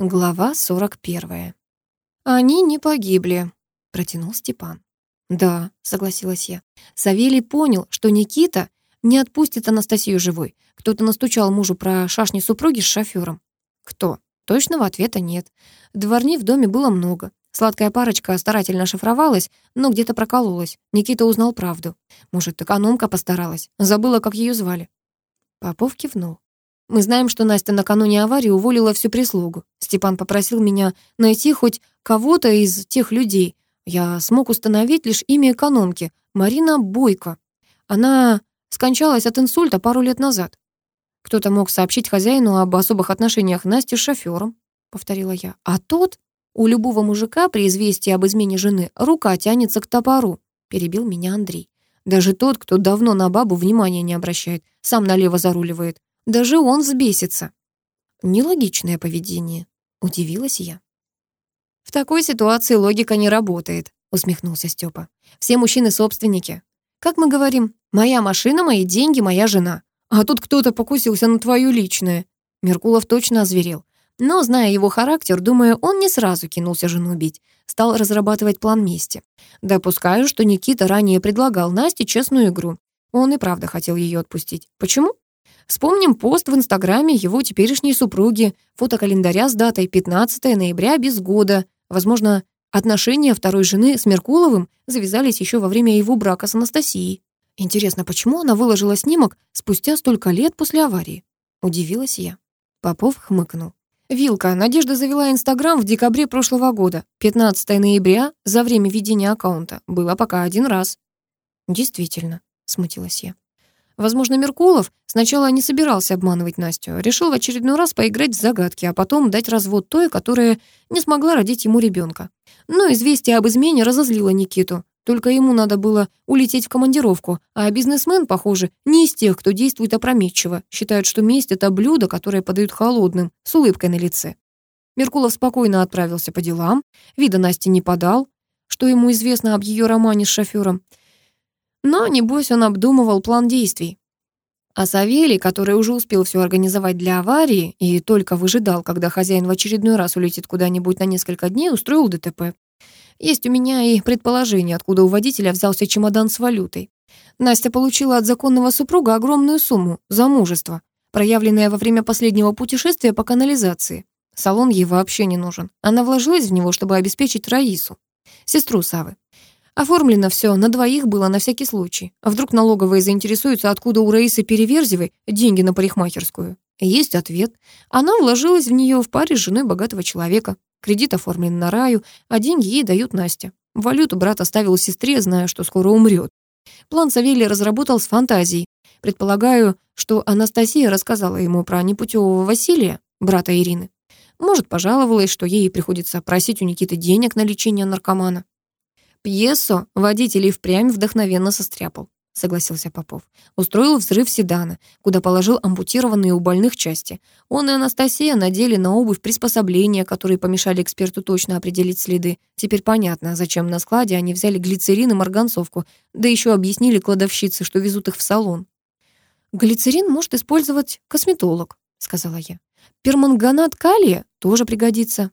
Глава 41. «Они не погибли», — протянул Степан. «Да», — согласилась я. Савелий понял, что Никита не отпустит Анастасию живой. Кто-то настучал мужу про шашни супруги с шофёром. Кто? Точного ответа нет. Дворни в доме было много. Сладкая парочка старательно шифровалась, но где-то прокололась. Никита узнал правду. Может, экономка постаралась, забыла, как ее звали. Попов кивнул. Мы знаем, что Настя накануне аварии уволила всю прислугу. Степан попросил меня найти хоть кого-то из тех людей. Я смог установить лишь имя экономки, Марина Бойко. Она скончалась от инсульта пару лет назад. Кто-то мог сообщить хозяину об особых отношениях Насти с шофёром? повторила я. А тот, у любого мужика при известии об измене жены рука тянется к топору, перебил меня Андрей. Даже тот, кто давно на бабу внимания не обращает, сам налево заруливает. Даже он взбесится. Нелогичное поведение, удивилась я. В такой ситуации логика не работает, усмехнулся Степа. Все мужчины собственники. Как мы говорим, моя машина, мои деньги, моя жена. А тут кто-то покусился на твою личное. Меркулов точно озверел. Но, зная его характер, думаю, он не сразу кинулся жену бить. Стал разрабатывать план мести. Допускаю, что Никита ранее предлагал Насте честную игру. Он и правда хотел ее отпустить. Почему? Вспомним пост в Инстаграме его теперешней супруги, фотокалендаря с датой 15 ноября без года. Возможно, отношения второй жены с Меркуловым завязались еще во время его брака с Анастасией. Интересно, почему она выложила снимок спустя столько лет после аварии? Удивилась я. Попов хмыкнул. «Вилка, Надежда завела Инстаграм в декабре прошлого года. 15 ноября, за время ведения аккаунта, было пока один раз». «Действительно», — смутилась я. Возможно, Меркулов сначала не собирался обманывать Настю, а решил в очередной раз поиграть в загадки, а потом дать развод той, которая не смогла родить ему ребенка. Но известие об измене разозлило Никиту. Только ему надо было улететь в командировку, а бизнесмен, похоже, не из тех, кто действует опрометчиво, считают, что месть — это блюдо, которое подают холодным, с улыбкой на лице. Меркулов спокойно отправился по делам, вида Насти не подал, что ему известно об ее романе с шофером — но, небось, он обдумывал план действий. А Савелий, который уже успел все организовать для аварии и только выжидал, когда хозяин в очередной раз улетит куда-нибудь на несколько дней, устроил ДТП. Есть у меня и предположение, откуда у водителя взялся чемодан с валютой. Настя получила от законного супруга огромную сумму за мужество, проявленное во время последнего путешествия по канализации. Салон ей вообще не нужен. Она вложилась в него, чтобы обеспечить Раису, сестру Савы. Оформлено все, на двоих было на всякий случай. А вдруг налоговые заинтересуются, откуда у Раисы Переверзевой деньги на парикмахерскую? Есть ответ. Она вложилась в нее в паре с женой богатого человека. Кредит оформлен на Раю, а деньги ей дают Настя. Валюту брат оставил сестре, зная, что скоро умрет. План Савелий разработал с фантазией. Предполагаю, что Анастасия рассказала ему про непутевого Василия, брата Ирины. Может, пожаловалась, что ей приходится просить у Никиты денег на лечение наркомана. Пьесу водитель и впрямь вдохновенно состряпал, согласился Попов. Устроил взрыв седана, куда положил ампутированные у больных части. Он и Анастасия надели на обувь приспособления, которые помешали эксперту точно определить следы. Теперь понятно, зачем на складе они взяли глицерин и марганцовку, да еще объяснили кладовщице, что везут их в салон. «Глицерин может использовать косметолог», — сказала я. «Перманганат калия тоже пригодится.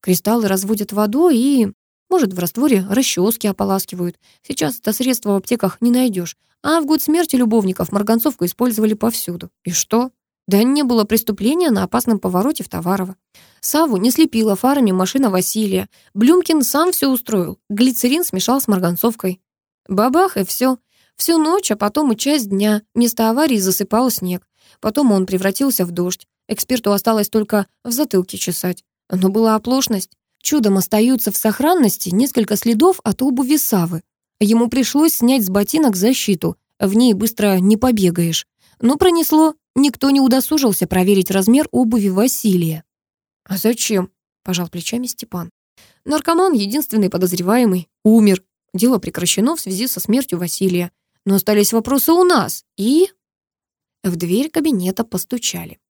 Кристаллы разводят водой и может, в растворе расчески ополаскивают. Сейчас это средство в аптеках не найдешь. А в год смерти любовников марганцовку использовали повсюду. И что? Да не было преступления на опасном повороте в Товарово. Саву не слепила фарами машина Василия. Блюмкин сам все устроил. Глицерин смешал с марганцовкой. Бабах и все. Всю ночь, а потом и часть дня. вместо аварии засыпал снег. Потом он превратился в дождь. Эксперту осталось только в затылке чесать. Но была оплошность. Чудом остаются в сохранности несколько следов от обуви Савы. Ему пришлось снять с ботинок защиту, в ней быстро не побегаешь. Но пронесло, никто не удосужился проверить размер обуви Василия. «А зачем?» – пожал плечами Степан. «Наркоман, единственный подозреваемый, умер. Дело прекращено в связи со смертью Василия. Но остались вопросы у нас. И...» В дверь кабинета постучали.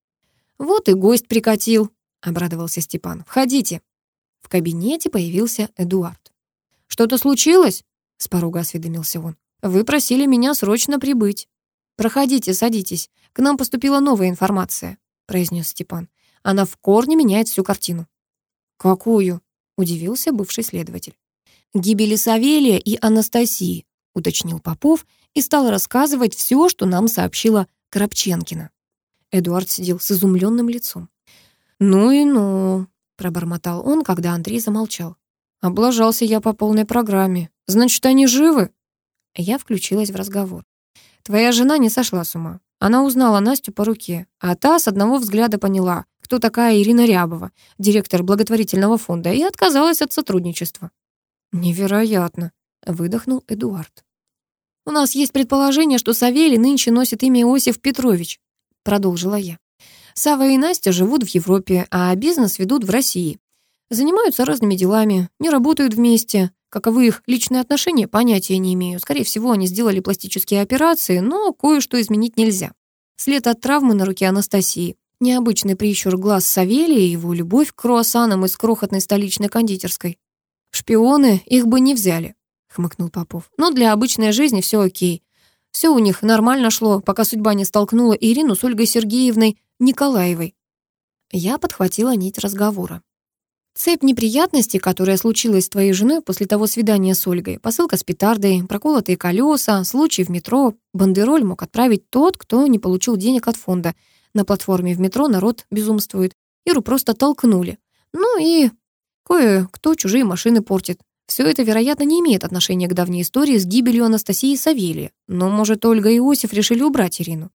«Вот и гость прикатил», — обрадовался Степан. «Входите». В кабинете появился Эдуард. «Что-то случилось?» — с порога осведомился он. «Вы просили меня срочно прибыть». «Проходите, садитесь. К нам поступила новая информация», — произнес Степан. «Она в корне меняет всю картину». «Какую?» — удивился бывший следователь. «Гибели Савелия и Анастасии», — уточнил Попов и стал рассказывать все, что нам сообщила Коробченкина. Эдуард сидел с изумленным лицом. «Ну и ну», пробормотал он, когда Андрей замолчал. Облажался я по полной программе. Значит, они живы? Я включилась в разговор. Твоя жена не сошла с ума. Она узнала Настю по руке, а та с одного взгляда поняла, кто такая Ирина Рябова, директор благотворительного фонда, и отказалась от сотрудничества. «Невероятно», — выдохнул Эдуард. «У нас есть предположение, что Савелий нынче носит имя Иосиф Петрович», — продолжила я. Сава и Настя живут в Европе, а бизнес ведут в России. Занимаются разными делами, не работают вместе. Каковы их личные отношения, понятия не имею. Скорее всего, они сделали пластические операции, но кое-что изменить нельзя. След от травмы на руке Анастасии. Необычный прищур глаз Савелия и его любовь к круассанам из крохотной столичной кондитерской. «Шпионы их бы не взяли», — хмыкнул Попов. «Но для обычной жизни все окей. Все у них нормально шло, пока судьба не столкнула Ирину с Ольгой Сергеевной Николаевой. Я подхватила нить разговора. Цепь неприятностей, которая случилась с твоей женой после того свидания с Ольгой, посылка с петардой, проколотые колеса, случай в метро, бандероль мог отправить тот, кто не получил денег от фонда. На платформе в метро народ безумствует. Иру просто толкнули. Ну и кое-кто чужие машины портит. Все это, вероятно, не имеет отношения к давней истории с гибелью Анастасии Савелья. Но, может, Ольга и Иосиф решили убрать Ирину.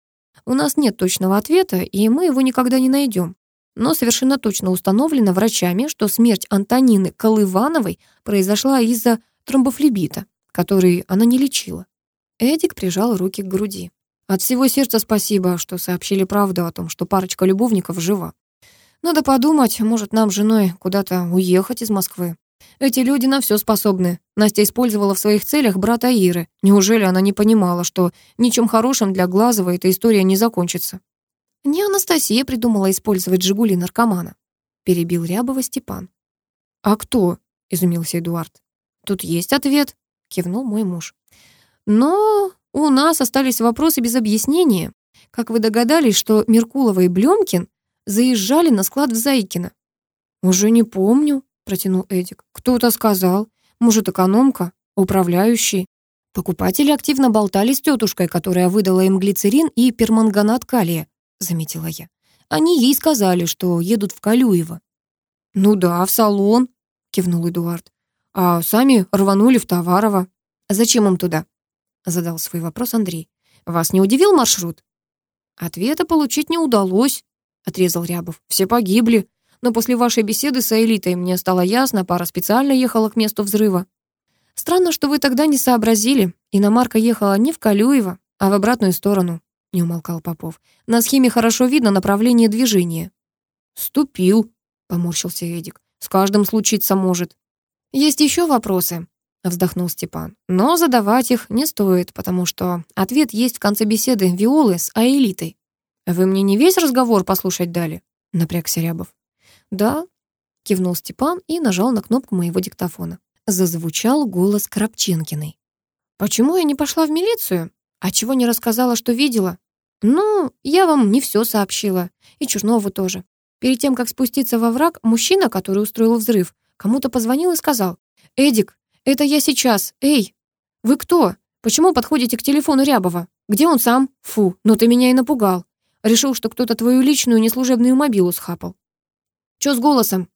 У нас нет точного ответа, и мы его никогда не найдем. Но совершенно точно установлено врачами, что смерть Антонины Колывановой произошла из-за тромбофлебита, который она не лечила. Эдик прижал руки к груди. От всего сердца спасибо, что сообщили правду о том, что парочка любовников жива. Надо подумать, может, нам с женой куда-то уехать из Москвы. Эти люди на все способны. Настя использовала в своих целях брата Иры. Неужели она не понимала, что ничем хорошим для Глазова эта история не закончится? Не Анастасия придумала использовать «Жигули» наркомана. Перебил Рябова Степан. «А кто?» — изумился Эдуард. «Тут есть ответ», — кивнул мой муж. «Но у нас остались вопросы без объяснения. Как вы догадались, что Меркулова и Блёмкин заезжали на склад в Зайкино?» «Уже не помню», — протянул Эдик. «Кто-то сказал. Может, экономка? Управляющий? Покупатели активно болтали с тетушкой, которая выдала им глицерин и перманганат калия, заметила я. Они ей сказали, что едут в Калюево. «Ну да, в салон», — кивнул Эдуард. «А сами рванули в Товарово». «Зачем им туда?» — задал свой вопрос Андрей. «Вас не удивил маршрут?» «Ответа получить не удалось», — отрезал Рябов. «Все погибли но после вашей беседы с элитой мне стало ясно, пара специально ехала к месту взрыва. Странно, что вы тогда не сообразили. Иномарка ехала не в Калюево, а в обратную сторону, — не умолкал Попов. На схеме хорошо видно направление движения. «Ступил», — поморщился Эдик. «С каждым случиться может». «Есть еще вопросы?» — вздохнул Степан. «Но задавать их не стоит, потому что ответ есть в конце беседы Виолы с Аэлитой». «Вы мне не весь разговор послушать дали?» — напрягся Рябов. «Да», — кивнул Степан и нажал на кнопку моего диктофона. Зазвучал голос Крапченкиной. «Почему я не пошла в милицию? А чего не рассказала, что видела? Ну, я вам не все сообщила. И Чернову тоже. Перед тем, как спуститься во враг, мужчина, который устроил взрыв, кому-то позвонил и сказал, «Эдик, это я сейчас. Эй, вы кто? Почему подходите к телефону Рябова? Где он сам? Фу, но ты меня и напугал. Решил, что кто-то твою личную неслужебную мобилу схапал. Чё с голосом?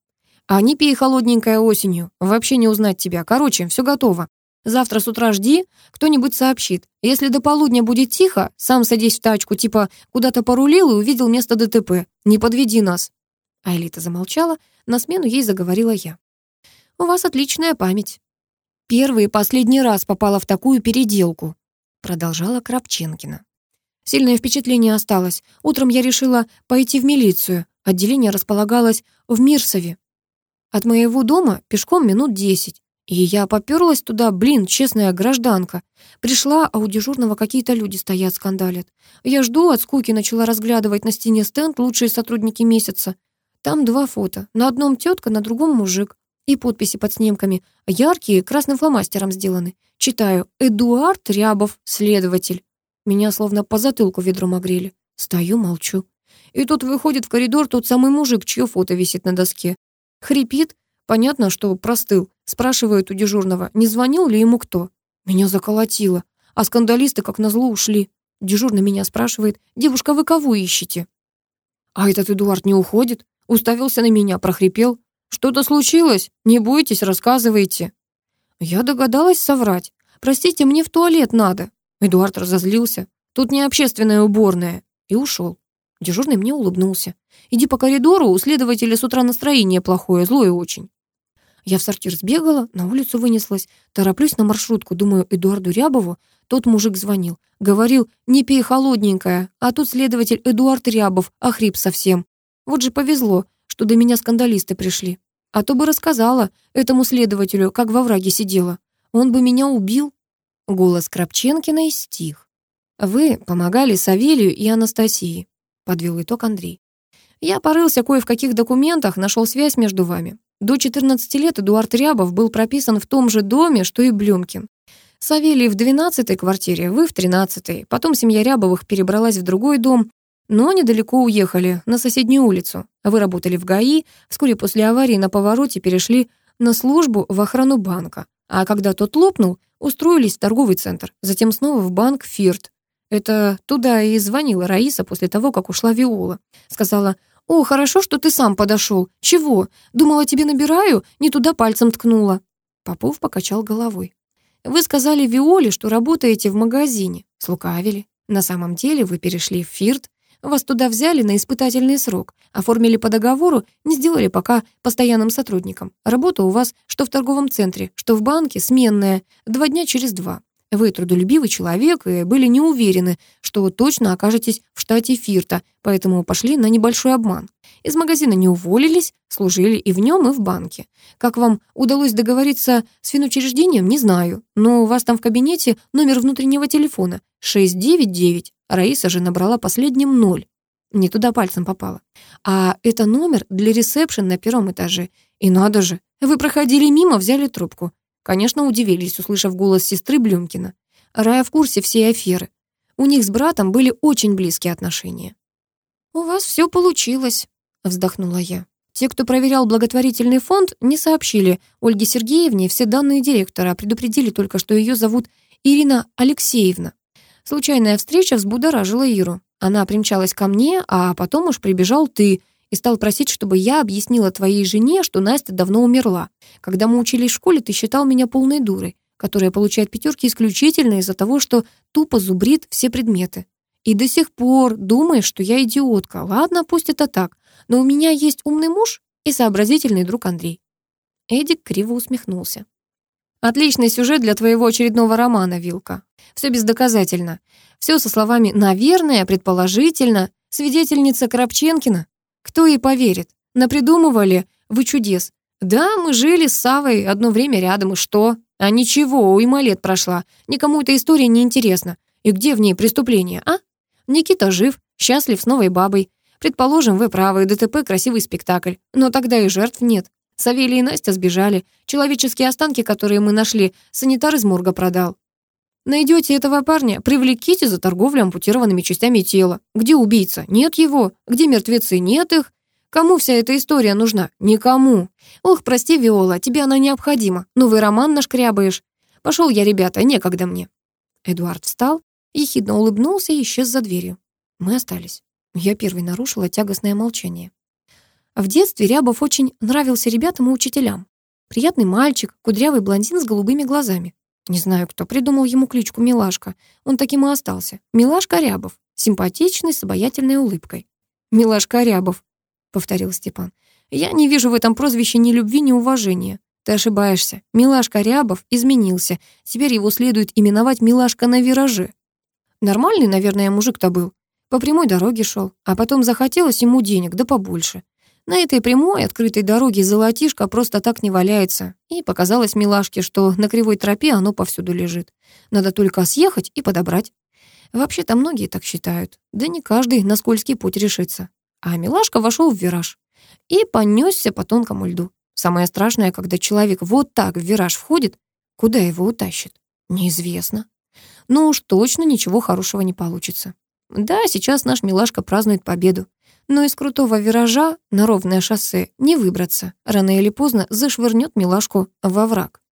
А не пей холодненькая осенью. Вообще не узнать тебя. Короче, всё готово. Завтра с утра жди, кто-нибудь сообщит. Если до полудня будет тихо, сам садись в тачку, типа куда-то порулил и увидел место ДТП. Не подведи нас». А Элита замолчала, на смену ей заговорила я. «У вас отличная память». «Первый и последний раз попала в такую переделку», продолжала Крапченкина. Сильное впечатление осталось. Утром я решила пойти в милицию, Отделение располагалось в Мирсове. От моего дома пешком минут десять. И я попёрлась туда, блин, честная гражданка. Пришла, а у дежурного какие-то люди стоят, скандалят. Я жду, от скуки начала разглядывать на стене стенд «Лучшие сотрудники месяца». Там два фото. На одном тетка, на другом мужик. И подписи под снимками. Яркие, красным фломастером сделаны. Читаю «Эдуард Рябов, следователь». Меня словно по затылку ведром огрели. Стою, молчу. И тут выходит в коридор тот самый мужик, чье фото висит на доске. Хрипит, понятно, что простыл. Спрашивает у дежурного, не звонил ли ему кто. Меня заколотило. А скандалисты, как назло, ушли. Дежурный меня спрашивает, девушка, вы кого ищете? А этот Эдуард не уходит. Уставился на меня, прохрипел. Что-то случилось? Не бойтесь, рассказывайте. Я догадалась соврать. Простите, мне в туалет надо. Эдуард разозлился. Тут не общественная уборная. И ушел. Дежурный мне улыбнулся. «Иди по коридору, у следователя с утра настроение плохое, злое очень». Я в сортир сбегала, на улицу вынеслась. Тороплюсь на маршрутку, думаю, Эдуарду Рябову. Тот мужик звонил. Говорил, не пей холодненькое. А тут следователь Эдуард Рябов охрип совсем. Вот же повезло, что до меня скандалисты пришли. А то бы рассказала этому следователю, как во враге сидела. Он бы меня убил. Голос Крапченкиной стих. Вы помогали Савелию и Анастасии подвел итог Андрей. Я порылся кое в каких документах, нашел связь между вами. До 14 лет Эдуард Рябов был прописан в том же доме, что и Блюмкин. Савелий в 12-й квартире, вы в 13-й. Потом семья Рябовых перебралась в другой дом, но недалеко уехали, на соседнюю улицу. Вы работали в ГАИ, вскоре после аварии на повороте перешли на службу в охрану банка. А когда тот лопнул, устроились в торговый центр, затем снова в банк «Фирт». Это туда и звонила Раиса после того, как ушла Виола. Сказала, «О, хорошо, что ты сам подошел. Чего? Думала, тебе набираю? Не туда пальцем ткнула». Попов покачал головой. «Вы сказали Виоле, что работаете в магазине». Слукавили. «На самом деле вы перешли в фирт. Вас туда взяли на испытательный срок. Оформили по договору, не сделали пока постоянным сотрудником. Работа у вас что в торговом центре, что в банке, сменная. Два дня через два. Вы трудолюбивый человек и были не уверены, что точно окажетесь в штате Фирта, поэтому пошли на небольшой обман. Из магазина не уволились, служили и в нем, и в банке. Как вам удалось договориться с финучреждением, не знаю, но у вас там в кабинете номер внутреннего телефона 699. Раиса же набрала последним ноль. Не туда пальцем попала. А это номер для ресепшн на первом этаже. И надо же, вы проходили мимо, взяли трубку. Конечно, удивились, услышав голос сестры Блюмкина. Рая в курсе всей аферы. У них с братом были очень близкие отношения. «У вас все получилось», — вздохнула я. Те, кто проверял благотворительный фонд, не сообщили Ольге Сергеевне все данные директора, а предупредили только, что ее зовут Ирина Алексеевна. Случайная встреча взбудоражила Иру. Она примчалась ко мне, а потом уж прибежал ты — и стал просить, чтобы я объяснила твоей жене, что Настя давно умерла. Когда мы учились в школе, ты считал меня полной дурой, которая получает пятерки исключительно из-за того, что тупо зубрит все предметы. И до сих пор думаешь, что я идиотка. Ладно, пусть это так, но у меня есть умный муж и сообразительный друг Андрей». Эдик криво усмехнулся. Отличный сюжет для твоего очередного романа, Вилка. Все бездоказательно. Все со словами «наверное», «предположительно», «свидетельница Коробченкина. Кто ей поверит? Напридумывали вы чудес. Да, мы жили с Савой одно время рядом, и что? А ничего, уйма лет прошла. Никому эта история не интересна. И где в ней преступление, а? Никита жив, счастлив с новой бабой. Предположим, вы правы, ДТП — красивый спектакль. Но тогда и жертв нет. Савелий и Настя сбежали. Человеческие останки, которые мы нашли, санитар из морга продал. Найдете этого парня, привлеките за торговлю ампутированными частями тела. Где убийца? Нет его. Где мертвецы? Нет их. Кому вся эта история нужна? Никому. Ох, прости, Виола, тебе она необходима. Ну, Новый роман нашкрябаешь. Пошел я, ребята, некогда мне». Эдуард встал, ехидно улыбнулся и исчез за дверью. Мы остались. Я первый нарушила тягостное молчание. В детстве Рябов очень нравился ребятам и учителям. Приятный мальчик, кудрявый блондин с голубыми глазами. Не знаю, кто придумал ему кличку Милашка. Он таким и остался. Милашка Рябов, симпатичный, с обаятельной улыбкой. «Милашка Рябов», — повторил Степан. «Я не вижу в этом прозвище ни любви, ни уважения. Ты ошибаешься. Милашка Рябов изменился. Теперь его следует именовать Милашка на вираже». Нормальный, наверное, мужик-то был. По прямой дороге шел, а потом захотелось ему денег, да побольше. На этой прямой, открытой дороге золотишко просто так не валяется. И показалось милашке, что на кривой тропе оно повсюду лежит. Надо только съехать и подобрать. Вообще-то многие так считают. Да не каждый на скользкий путь решится. А милашка вошел в вираж. И понесся по тонкому льду. Самое страшное, когда человек вот так в вираж входит, куда его утащит? Неизвестно. Ну уж точно ничего хорошего не получится. Да, сейчас наш милашка празднует победу но из крутого виража на ровное шоссе не выбраться. Рано или поздно зашвырнет милашку во враг.